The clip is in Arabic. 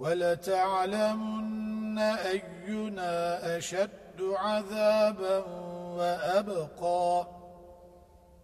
ولتعلمن أينا أشد عذابا وأبقى.